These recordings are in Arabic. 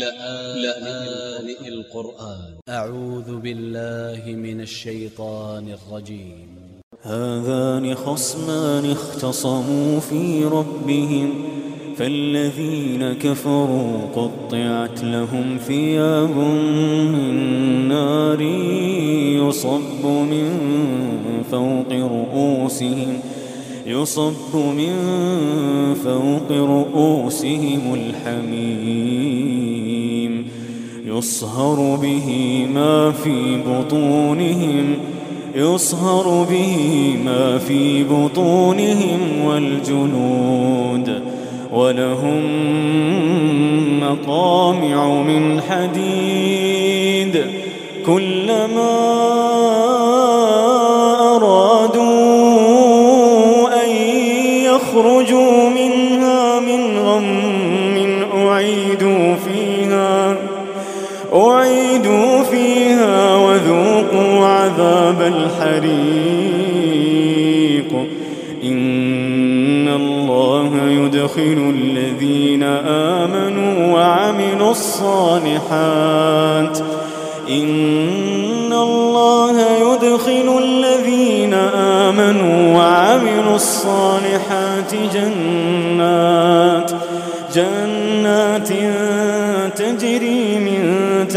لآن القرآن. أ ع و ذ ب ا ل ل ه من ا ل ش ي ط ا ن ا ل ج ي م هذان خصمان اختصموا في ربهم فالذين كفروا قطعت لهم ثياب من نار يصب من فوق رؤوسهم يصب من فوق رؤوسهم الحميم. يصهر به ما في بطونهم يصهر به ما في بطونهم والجنود. ولهم مقامع من حديد. كلما يخرجوا منها من غم أعيدوا فيها. أعيدوا فيها وذوقوا عذاب الحريق. إن الله يدخل الذين آمنوا وعملوا الصالحات. إن الله يدخل الذين آمنوا وعملوا الصالحات جنات جنات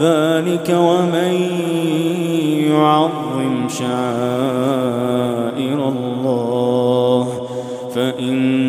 ذلك ومن يعظم شعائر الله فإن